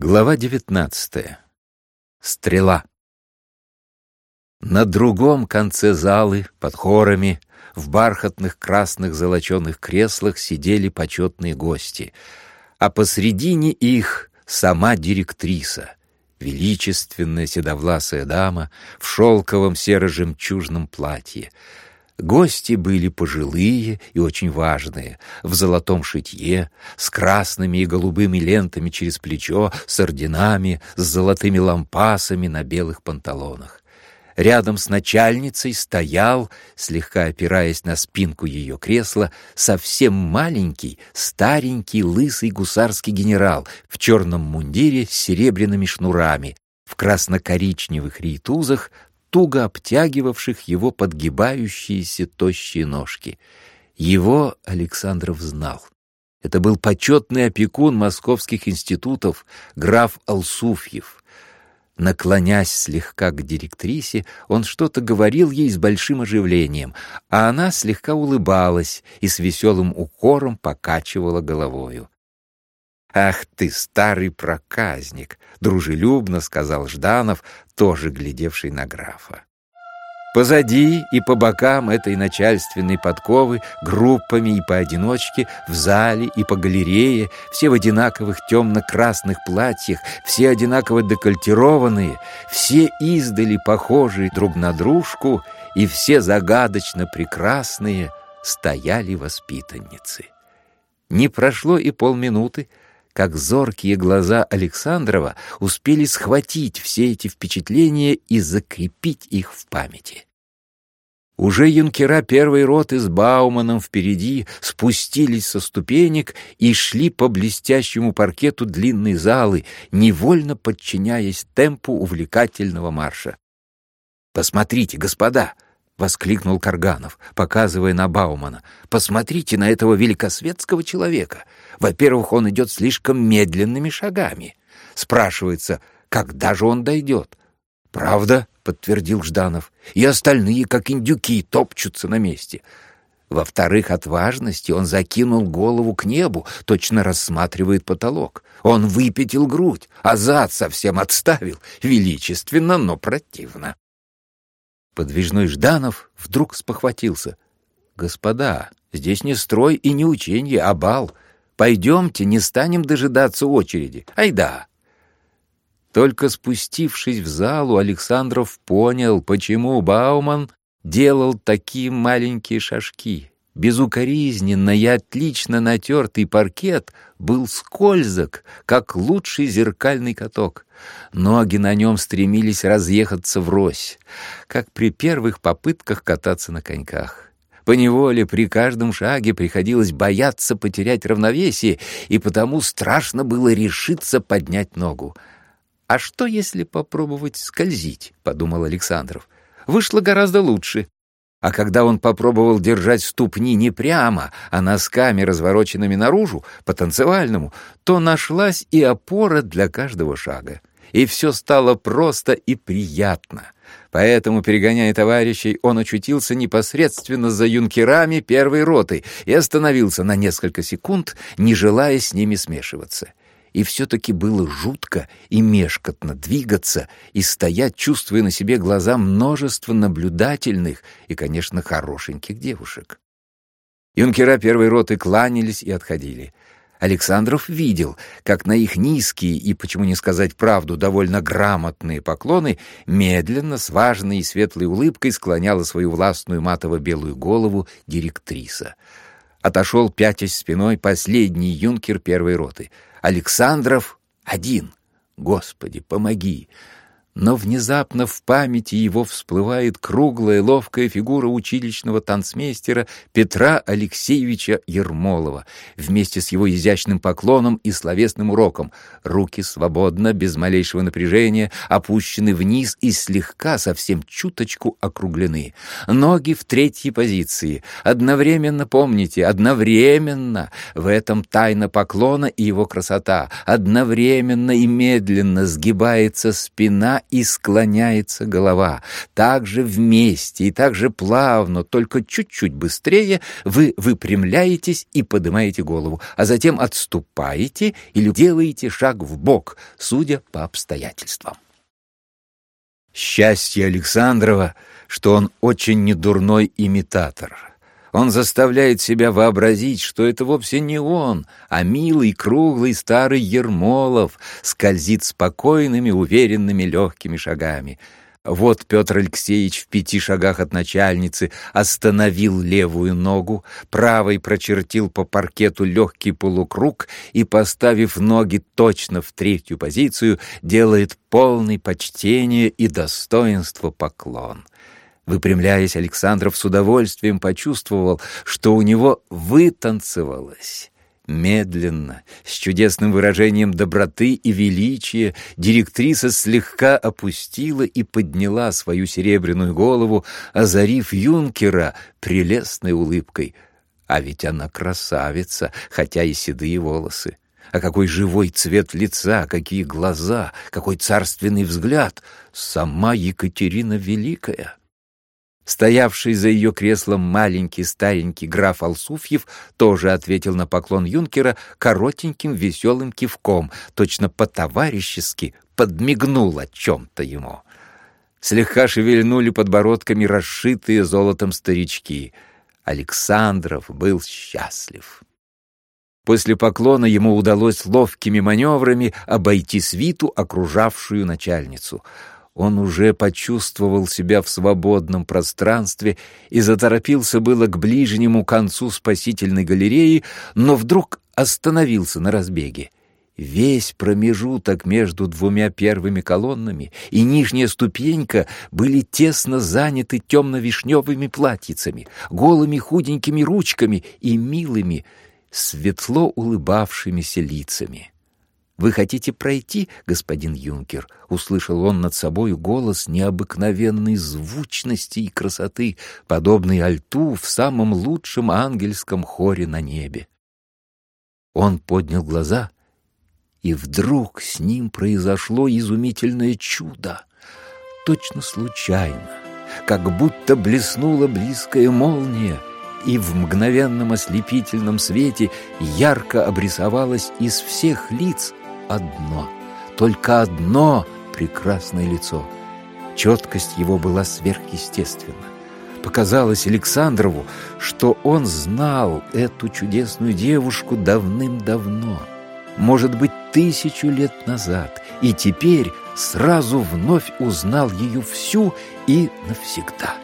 Глава девятнадцатая. Стрела. На другом конце залы, под хорами, в бархатных красных золоченых креслах сидели почетные гости, а посредине их сама директриса, величественная седовласая дама в шелковом серо-жемчужном платье — Гости были пожилые и очень важные, в золотом шитье, с красными и голубыми лентами через плечо, с орденами, с золотыми лампасами на белых панталонах. Рядом с начальницей стоял, слегка опираясь на спинку ее кресла, совсем маленький, старенький, лысый гусарский генерал в черном мундире с серебряными шнурами, в красно-коричневых рейтузах, туго обтягивавших его подгибающиеся тощие ножки. Его Александров знал. Это был почетный опекун московских институтов, граф Алсуфьев. Наклонясь слегка к директрисе, он что-то говорил ей с большим оживлением, а она слегка улыбалась и с веселым укором покачивала головою. «Ах ты, старый проказник!» — дружелюбно сказал Жданов, тоже глядевший на графа. Позади и по бокам этой начальственной подковы, группами и поодиночке, в зале и по галерее, все в одинаковых темно-красных платьях, все одинаково декольтированные, все издали похожие друг на дружку и все загадочно прекрасные стояли воспитанницы. Не прошло и полминуты, как зоркие глаза Александрова успели схватить все эти впечатления и закрепить их в памяти. Уже юнкера первой роты с Бауманом впереди спустились со ступенек и шли по блестящему паркету длинной залы, невольно подчиняясь темпу увлекательного марша. «Посмотрите, господа!» — воскликнул Карганов, показывая на Баумана. «Посмотрите на этого великосветского человека. Во-первых, он идет слишком медленными шагами. Спрашивается, когда же он дойдет?» «Правда?» — подтвердил Жданов. «И остальные, как индюки, топчутся на месте». Во-вторых, от важности он закинул голову к небу, точно рассматривает потолок. Он выпятил грудь, а зад совсем отставил, величественно, но противно. Подвижной Жданов вдруг спохватился. «Господа, здесь не строй и не ученье, а бал. Пойдемте, не станем дожидаться очереди. Айда!» Только спустившись в залу, Александров понял, почему Бауман делал такие маленькие шажки. Безукоризненно и отлично натертый паркет был скользок, как лучший зеркальный каток. Ноги на нем стремились разъехаться врозь, как при первых попытках кататься на коньках. Поневоле при каждом шаге приходилось бояться потерять равновесие, и потому страшно было решиться поднять ногу. «А что, если попробовать скользить?» — подумал Александров. «Вышло гораздо лучше. А когда он попробовал держать ступни не прямо, а носками, развороченными наружу, по-танцевальному, то нашлась и опора для каждого шага. И все стало просто и приятно. Поэтому, перегоняя товарищей, он очутился непосредственно за юнкерами первой роты и остановился на несколько секунд, не желая с ними смешиваться и все-таки было жутко и мешкотно двигаться и стоять, чувствуя на себе глаза множество наблюдательных и, конечно, хорошеньких девушек. Юнкера первой роты кланялись и отходили. Александров видел, как на их низкие и, почему не сказать правду, довольно грамотные поклоны медленно, с важной и светлой улыбкой склоняла свою властную матово-белую голову директриса. Отошел, пятясь спиной, последний юнкер первой роты — Александров один. Господи, помоги! Но внезапно в памяти его всплывает круглая ловкая фигура училищного танцмейстера Петра Алексеевича Ермолова вместе с его изящным поклоном и словесным уроком. Руки свободно, без малейшего напряжения, опущены вниз и слегка, совсем чуточку округлены. Ноги в третьей позиции. Одновременно, помните, одновременно в этом тайна поклона и его красота. Одновременно и медленно сгибается спина и склоняется голова. Так же вместе и так же плавно, только чуть-чуть быстрее вы выпрямляетесь и поднимаете голову, а затем отступаете или делаете шаг в бок, судя по обстоятельствам. Счастье Александрова, что он очень недурной имитатор. Он заставляет себя вообразить, что это вовсе не он, а милый, круглый старый Ермолов скользит спокойными, уверенными, легкими шагами. Вот Петр Алексеевич в пяти шагах от начальницы остановил левую ногу, правой прочертил по паркету легкий полукруг и, поставив ноги точно в третью позицию, делает полный почтение и достоинство поклон — Выпрямляясь, Александров с удовольствием почувствовал, что у него вытанцевалось. Медленно, с чудесным выражением доброты и величия, директриса слегка опустила и подняла свою серебряную голову, озарив юнкера прелестной улыбкой. А ведь она красавица, хотя и седые волосы. А какой живой цвет лица, какие глаза, какой царственный взгляд! Сама Екатерина Великая! Стоявший за ее креслом маленький старенький граф Алсуфьев тоже ответил на поклон юнкера коротеньким веселым кивком, точно по-товарищески подмигнул о чем-то ему. Слегка шевельнули подбородками расшитые золотом старички. Александров был счастлив. После поклона ему удалось ловкими маневрами обойти свиту, окружавшую начальницу — он уже почувствовал себя в свободном пространстве и заторопился было к ближнему концу спасительной галереи, но вдруг остановился на разбеге. Весь промежуток между двумя первыми колоннами и нижняя ступенька были тесно заняты темно-вишневыми платьицами, голыми худенькими ручками и милыми, светло улыбавшимися лицами. «Вы хотите пройти, господин юнкер?» — услышал он над собою голос необыкновенной звучности и красоты, подобный альту в самом лучшем ангельском хоре на небе. Он поднял глаза, и вдруг с ним произошло изумительное чудо. Точно случайно, как будто блеснула близкая молния, и в мгновенном ослепительном свете ярко обрисовалась из всех лиц одно, только одно прекрасное лицо. Четкость его была сверхъестественна. Показалось Александрову, что он знал эту чудесную девушку давным-давно, может быть, тысячу лет назад, и теперь сразу вновь узнал ее всю и навсегда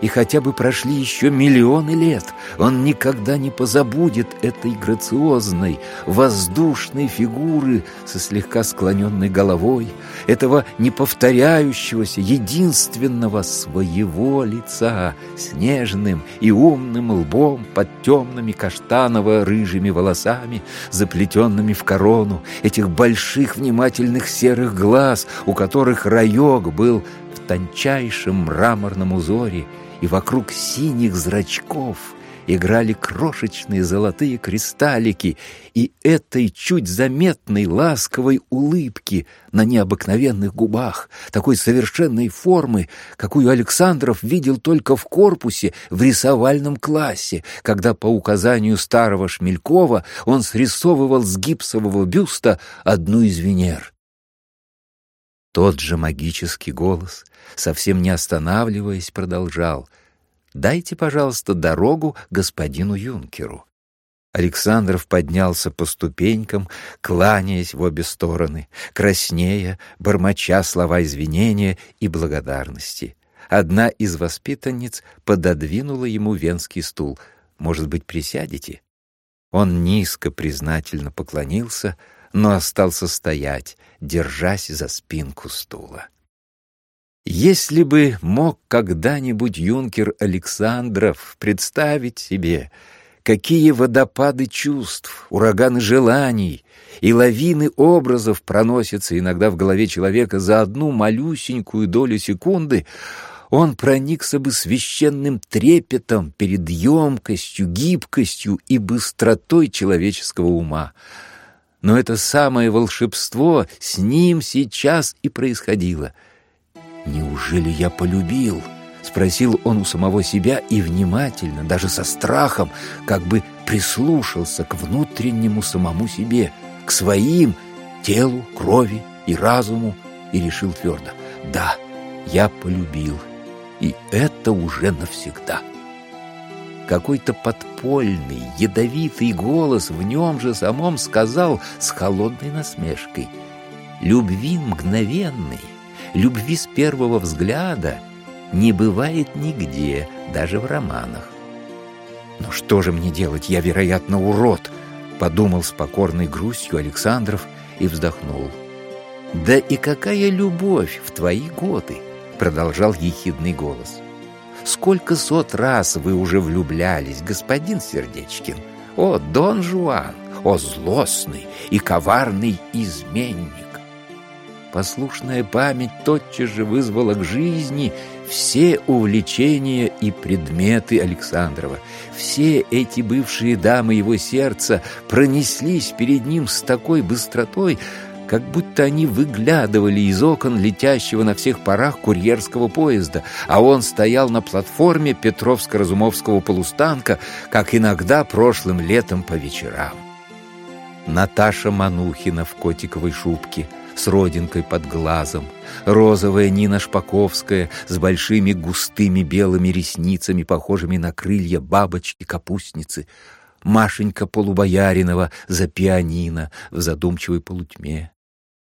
и хотя бы прошли еще миллионы лет, он никогда не позабудет этой грациозной, воздушной фигуры со слегка склоненной головой, этого неповторяющегося, единственного своего лица с нежным и умным лбом под темными каштаново-рыжими волосами, заплетенными в корону, этих больших внимательных серых глаз, у которых раек был в тончайшем мраморном узоре, и вокруг синих зрачков играли крошечные золотые кристаллики, и этой чуть заметной ласковой улыбки на необыкновенных губах, такой совершенной формы, какую Александров видел только в корпусе в рисовальном классе, когда по указанию старого Шмелькова он срисовывал с гипсового бюста одну из Венер. Тот же магический голос, совсем не останавливаясь, продолжал. «Дайте, пожалуйста, дорогу господину юнкеру». Александров поднялся по ступенькам, кланяясь в обе стороны, краснея, бормоча слова извинения и благодарности. Одна из воспитанниц пододвинула ему венский стул. «Может быть, присядете?» Он низко признательно поклонился, но остался стоять, держась за спинку стула. Если бы мог когда-нибудь юнкер Александров представить себе, какие водопады чувств, ураганы желаний и лавины образов проносятся иногда в голове человека за одну малюсенькую долю секунды, он проникся бы священным трепетом перед емкостью, гибкостью и быстротой человеческого ума — но это самое волшебство с ним сейчас и происходило. «Неужели я полюбил?» — спросил он у самого себя и внимательно, даже со страхом, как бы прислушался к внутреннему самому себе, к своим телу, крови и разуму, и решил твердо «Да, я полюбил, и это уже навсегда». Какой-то подпольный, ядовитый голос в нем же самом сказал с холодной насмешкой «Любви мгновенной, любви с первого взгляда не бывает нигде, даже в романах. «Но что же мне делать? Я, вероятно, урод!» — подумал с покорной грустью Александров и вздохнул. «Да и какая любовь в твои годы!» — продолжал ехидный голос. Сколько сот раз вы уже влюблялись, господин Сердечкин? О, Дон Жуан! О, злостный и коварный изменник! Послушная память тотчас же вызвала к жизни все увлечения и предметы Александрова. Все эти бывшие дамы его сердца пронеслись перед ним с такой быстротой, как будто они выглядывали из окон летящего на всех парах курьерского поезда, а он стоял на платформе Петровско-Разумовского полустанка, как иногда прошлым летом по вечерам. Наташа Манухина в котиковой шубке с родинкой под глазом, розовая Нина Шпаковская с большими густыми белыми ресницами, похожими на крылья бабочки-капустницы, Машенька Полубояринова за пианино в задумчивой полутьме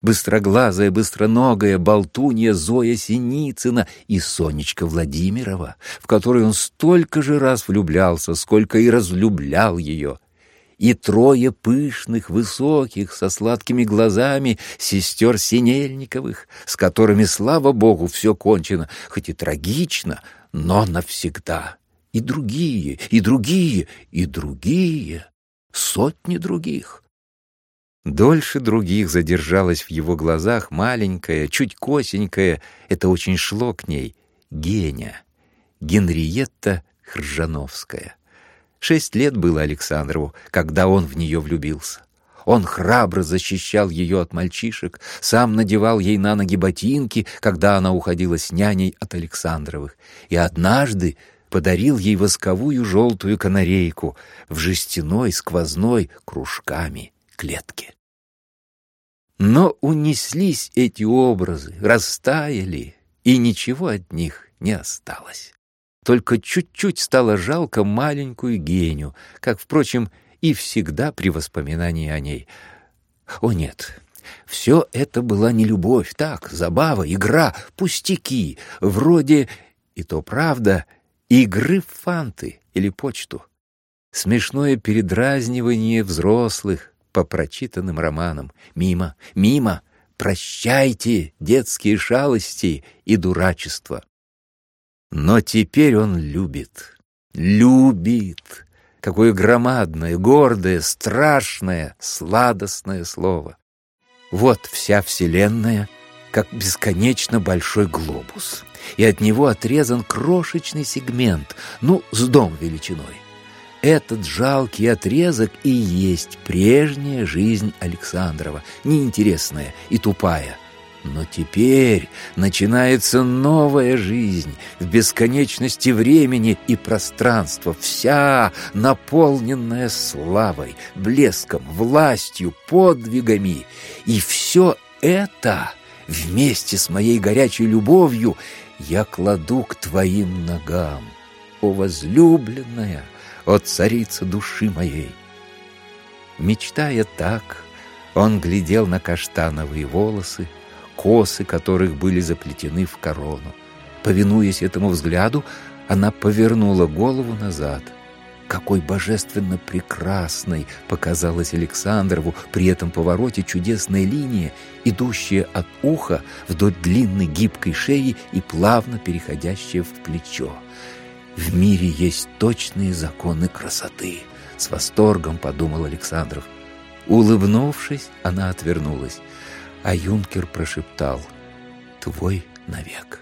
быстроглазая, быстроногая болтунья Зоя Синицына и Сонечка Владимирова, в которой он столько же раз влюблялся, сколько и разлюблял ее, и трое пышных, высоких, со сладкими глазами сестер Синельниковых, с которыми, слава богу, все кончено, хоть и трагично, но навсегда. И другие, и другие, и другие, сотни других. Дольше других задержалась в его глазах маленькая, чуть косенькая, это очень шло к ней, Геня, Генриетта Хржановская. Шесть лет было Александрову, когда он в нее влюбился. Он храбро защищал ее от мальчишек, сам надевал ей на ноги ботинки, когда она уходила с няней от Александровых, и однажды подарил ей восковую желтую канарейку в жестяной сквозной кружками клетке. Но унеслись эти образы, растаяли, и ничего от них не осталось. Только чуть-чуть стало жалко маленькую Геню, как, впрочем, и всегда при воспоминании о ней. О нет, все это была не любовь, так, забава, игра, пустяки, вроде, и то правда, игры в фанты или почту. Смешное передразнивание взрослых, по прочитанным романам. Мимо, мимо, прощайте детские шалости и дурачество. Но теперь он любит, любит. Какое громадное, гордое, страшное, сладостное слово. Вот вся Вселенная, как бесконечно большой глобус, и от него отрезан крошечный сегмент, ну, с дом величиной. Этот жалкий отрезок и есть прежняя жизнь Александрова, неинтересная и тупая. Но теперь начинается новая жизнь в бесконечности времени и пространства, вся наполненная славой, блеском, властью, подвигами. И все это вместе с моей горячей любовью я кладу к твоим ногам. О, возлюбленная! О царица души моей!» Мечтая так, он глядел на каштановые волосы, косы которых были заплетены в корону. Повинуясь этому взгляду, она повернула голову назад. Какой божественно прекрасной показалась Александрову при этом повороте чудесная линия, идущая от уха вдоль длинной гибкой шеи и плавно переходящая в плечо. В мире есть точные законы красоты, с восторгом подумал Александров. Улыбнувшись, она отвернулась, а юнкер прошептал «Твой навек».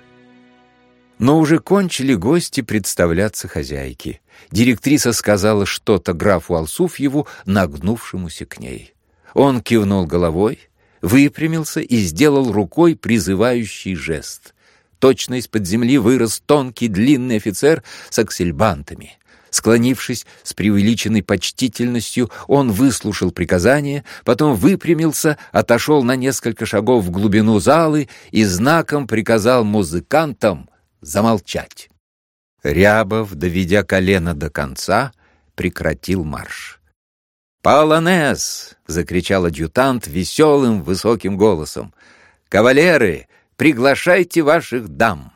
Но уже кончили гости представляться хозяйке. Директриса сказала что-то графу Алсуфьеву, нагнувшемуся к ней. Он кивнул головой, выпрямился и сделал рукой призывающий жест. Точно из-под земли вырос тонкий длинный офицер с аксельбантами. Склонившись с преувеличенной почтительностью, он выслушал приказание, потом выпрямился, отошел на несколько шагов в глубину залы и знаком приказал музыкантам замолчать. Рябов, доведя колено до конца, прекратил марш. «Полонез!» — закричал адъютант веселым высоким голосом. «Кавалеры, приглашайте ваших дам!»